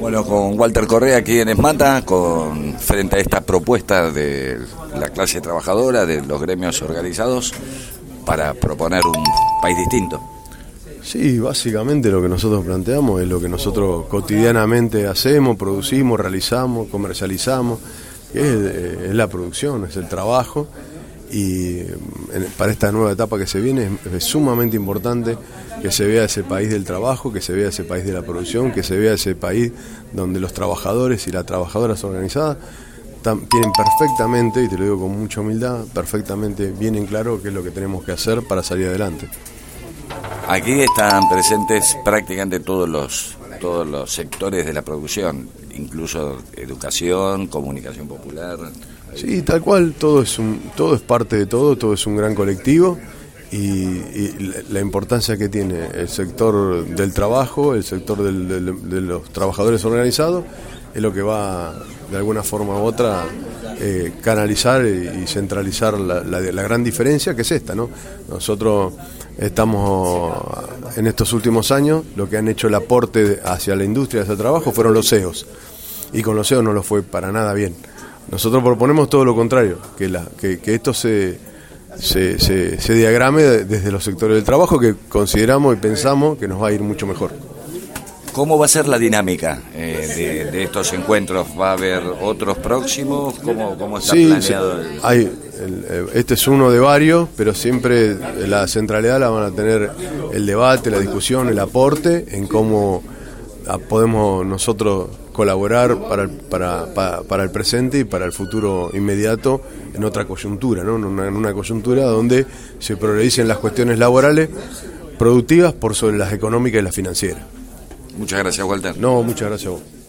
Bueno, con Walter Correa aquí en Esmata, con, frente a esta propuesta de la clase trabajadora, de los gremios organizados, para proponer un país distinto. Sí, básicamente lo que nosotros planteamos es lo que nosotros cotidianamente hacemos, producimos, realizamos, comercializamos, que es, eh, es la producción, es el trabajo y para esta nueva etapa que se viene es, sumamente importante que se vea ese país del trabajo, que se vea ese país de la producción, que se vea ese país donde los trabajadores y las trabajadoras organizadas tienen perfectamente, y te lo digo con mucha humildad, perfectamente bien en claro qué es lo que tenemos que hacer para salir adelante. Aquí están presentes prácticamente todos los todos los sectores de la producción, incluso educación, comunicación popular. Sí, tal cual, todo es, un, todo es parte de todo, todo es un gran colectivo y, la importancia que tiene el sector del trabajo, el sector de los trabajadores organizados, es lo que va de alguna forma u otra eh, canalizar y, centralizar la, gran diferencia que es esta, ¿no? Nosotros estamos en estos últimos años, lo que han hecho el aporte hacia la industria de ese trabajo fueron los CEOs, y con los CEOs no lo fue para nada bien. Nosotros proponemos todo lo contrario, que, la, que, esto se, se, se, diagrame desde los sectores del trabajo que consideramos y pensamos que nos va a ir mucho mejor. ¿Cómo va a ser la dinámica eh, de, estos encuentros? ¿Va a haber otros próximos? ¿Cómo, cómo está planeado? Hay, este es uno de varios, pero siempre la centralidad la van a tener el debate, la discusión, el aporte en cómo podemos nosotros colaborar para el, para, para, el presente y para el futuro inmediato en otra coyuntura, ¿no? en, una, coyuntura donde se prioricen las cuestiones laborales productivas por sobre las económicas y las financieras. Muchas gracias, Walter. No, muchas gracias a vos.